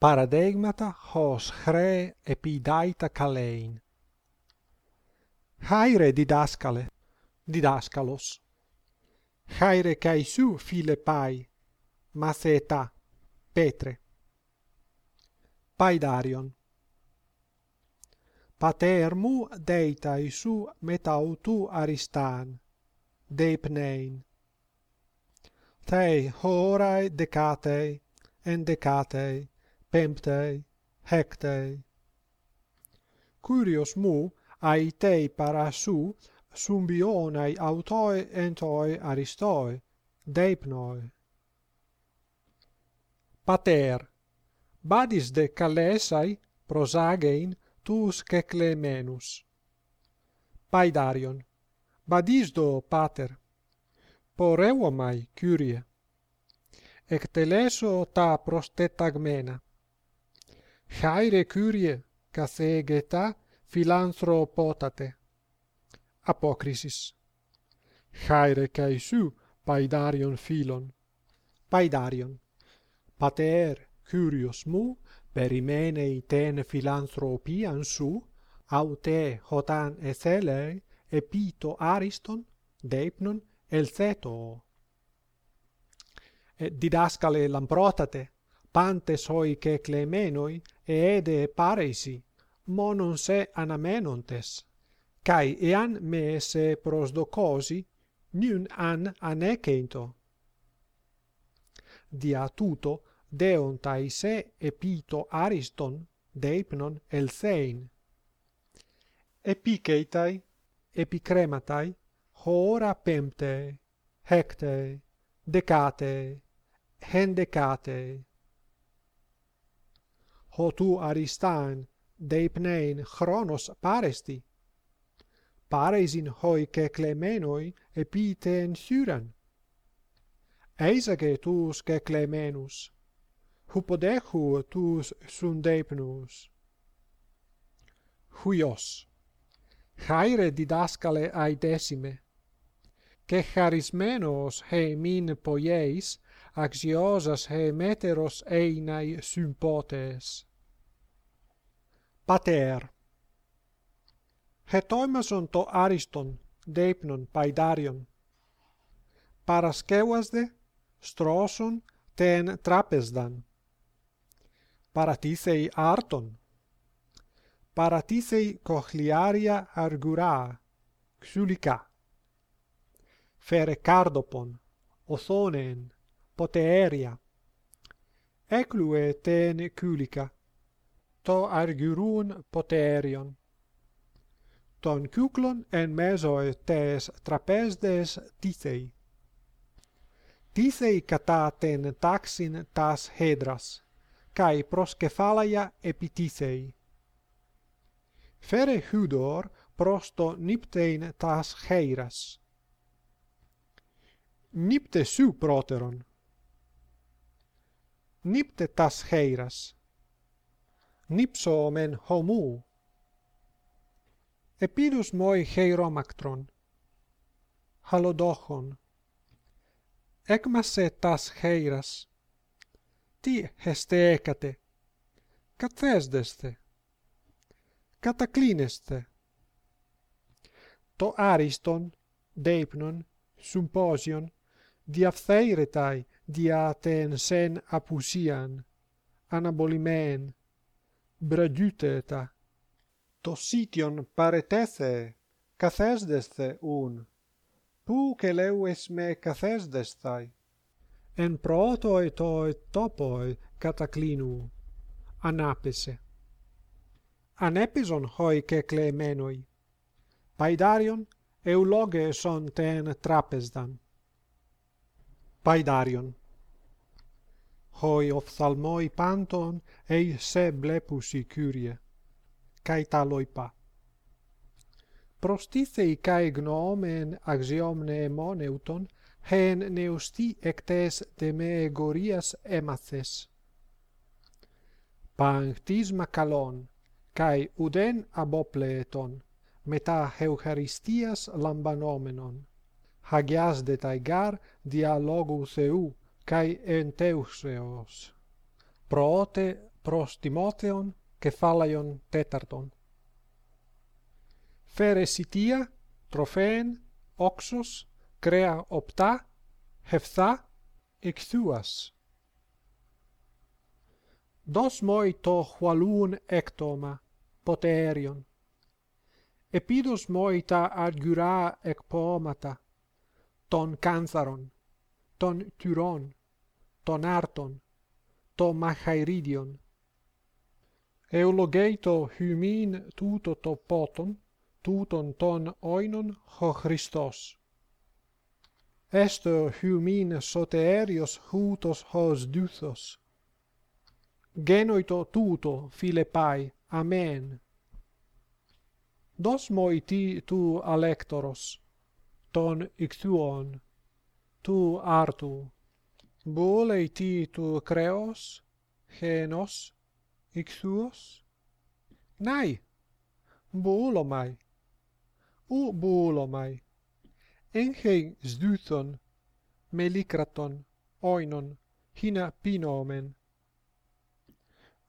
paradigmata hos hre epidaita kalein. Haire didaskale, didaskalos. Haire kaisu filepai, maseta, petre. Paidarion. Patermu deita isu metautu aristan, deipnein. Tei horae decatei, en decatei, πέμπταί, χέκταί. Kyrios mu ai tei para su sumbionai autoe entoi aristoi, deipnoi. Pater, badis de calesai prosagein tus ceclemenus. Paidarion, badis do, pater, por mai, Kyrie, Ecteleso ta prostetagmena χάιρε Κύριε, καθεγετά philanthropotate. Απόκρισης. Χάιρε καησού παϊδάριον φίλων. Παϊδάριον. Πατέρ, Κύριος μου, περιμένει τεν φιλανθρωπίαν σου, αουτέ χωτάν hotan επί το άριστον, deipnon, ελθέτω. Ε, διδάσκαλε λαμπρότατε, pantes hoice clemenoi eede pareisi monon se anamenontes. Kai ean me se prosdocosi nun an anecento. Dia tuto deontai se epito ariston deipnon elsein. Epikeitai epicrematai hora pemte hecte decate hendecate ho tu aristan deipnein chronos paresti? Paresin hoi ke clemenoi epiten hyran eisage tus ke clemenus hupodechu tus sundeipnus huios haire didaskale aidesime και χαρισμένος χε μην ποιείς, αξιώσας χε μέτερος έιναι συμπότες pater. Hetoimason to ariston, deipnon paidarion. Paraskeuasde, stroson, ten trapesdan. Paratisei arton. Paratisei cochliaria argura xulica. Fere cardopon, othoneen, poteeria. Eclue ten culica to argyrun poterion. Ton cyclon en mesoe tes trapesdes tithei. Tithei cataten taxin tas hedras, cae proskefalaia epitithei. Fere hudor prosto niptein tas heiras. Nipte su proteron. Nipte tas heiras νύψω μεν χωμού. Επίδους μόι χειρόμακτρον, χαλοδόχον, έκμασε τας χέιρας, τι χεστέκατε, καθέσδεστε, κατακλίνεστε. Το άριστον, δείπνον, συμπόζιον, διαφθέηρεται δια τεν σεν απουσίαν, Bregyteta. To sition paretese, καθέσδεσθε ούν. Πού και cathesdestai με καθέσδεσθαι. Εν πρώτοι topoi cataclinu κατακλίνου. Ανάπησε. Ανέπιζον χοί και κλεμμένοι. Παϊδάριον ευλόγεσον τεν τράπεζδαν. Παϊδάριον hoi ophthalmoi panton ei se blepusi curie kai taloipa prostithei kai gnomen axiomne moneuton hen neusti ectes de me gorias emathes panctisma kalon kai uden abopleton meta eucharistias lambanomenon. Hagias de taigar dialogu theu kai enteuseos prote pros timotheon kephalaion tetarton feresitia trofeen oxos crea opta hephtha ekthouas dosmoi to hualun ektoma poterion epidos moita argyra ekpomata ton cantharon ton tyron ton arton, to machairidion. Eulogeito hymin tuto to poton, tuton ton oinon ho Christos. Esto hymin soterios hutos hos duthos. Genoito tuto filepai, amen. Dos moiti tu alectoros, ton ictuon, tu artu, Boleti tu creos, genos, ixuos? Nai, boolomai, u boolomai, engein sduthon, melikraton, oinon, hina pinomen.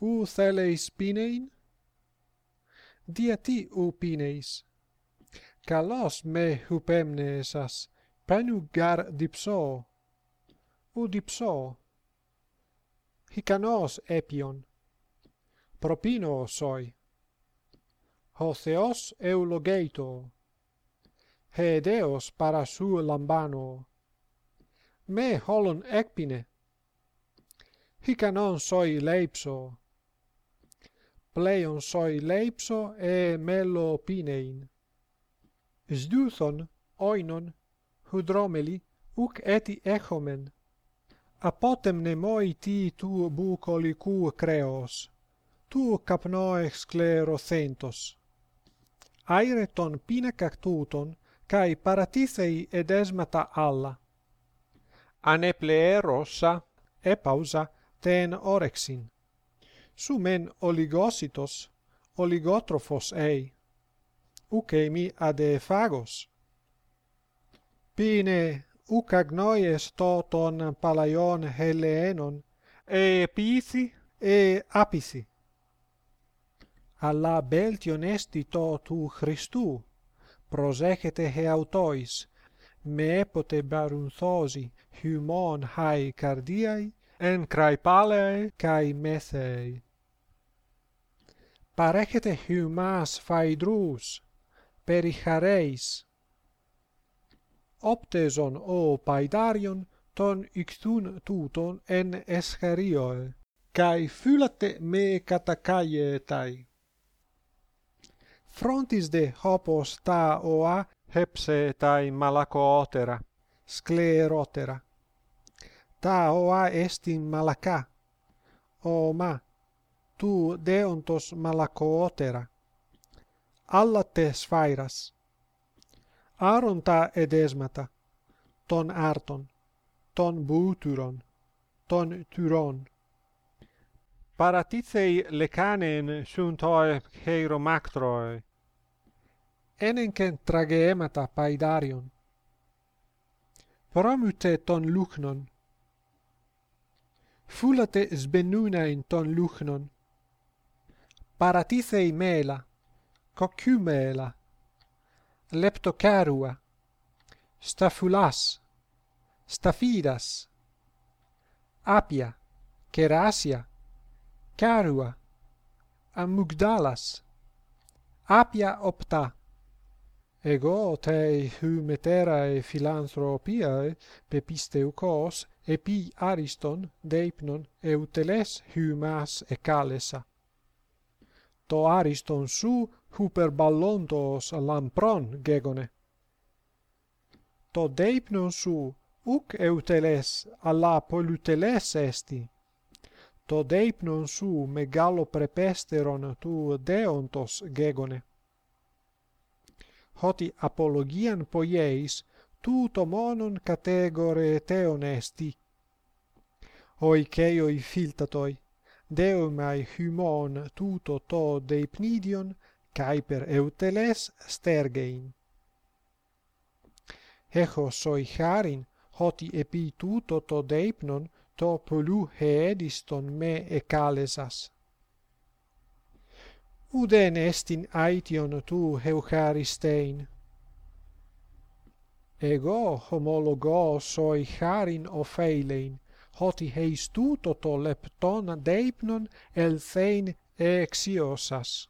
U theleis pinein? Dia ti u pineis. Kalos me hupemnesas, panu gar dipso, udi pso. Hicanos epion. Propino soi. Hotheos eulogeito. Hedeos para su lambano. Me holon ecpine. Hicanon soi leipso. Pleion soi leipso e melo pinein. Sduthon, oinon, hudromeli, uc eti echomen apotem nemoi ti tu bucolicu creos, tu capnoe sclerocentos. Aire ton pina cactuton, cae paratisei edesmata alla. Anepleerosa, epausa, ten orexin. Sumen oligositos, oligotrophos ei. Ucemi adephagos. Pine uc agnoies toton palaion Helenon, e Pithi e Apisi. Alla beltion esti to tu Christu, prosecete he autois, me epote barunthosi humon hai cardiae, en craipalei cae methei. Parecete humas phaedrus, perichareis, opteson o paidarion ton ictun tuton en escharioe kai phylate me katakaie frontis de hopos ta oa hepse tai malacootera sclerotera. Ta oa est malaca. O ma tu deontos malacootera alla te sphairas άρον τα εδέσματα, των άρτων, των βούτυρων, των τυρών. Παρατήθεοι λεκάνεν σουν τοε χειρομάκτροε, ένεν και τραγεέματα παϊδάριον. ton luchnon fulate φούλατε in ton luchnon παρατήθεοι μέλα, κοκκιού μέλα, leptocarua, staphylas, staphidas, apia, kerasia, carua, amygdalas, apia opta. Ego tei humeterae philanthropiae pepisteucos epi ariston deipnon euteles humas ecalesa. To ariston su hyperballontos lampron gegone. Το δείπνον σου ουκ ευτελές, αλλά πολυτελές έστι. Το δείπνον σου μεγάλο πρεπέστερον του δέοντος γέγονε. Ότι απολογίαν ποιείς, τούτο μόνον κατέγορε τέον έστι. Ο οικέοι φίλτατοι, δέομαι χυμών τούτο το δεϊπνίδιον, cae per euteles stergein. Echo soi charin, hoti epi tuto to deipnon, to polu heediston me ecalesas. Uden estin aition tu heucharistein. Ego homologo soi charin ofeilein, hoti heis tuto to lepton deipnon el thein exiosas.